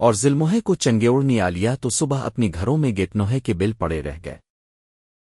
اور ظلموہے کو چنگیوڑنی لیا تو صبح اپنی گھروں میں گیٹنوہے کے بل پڑے رہ گئے۔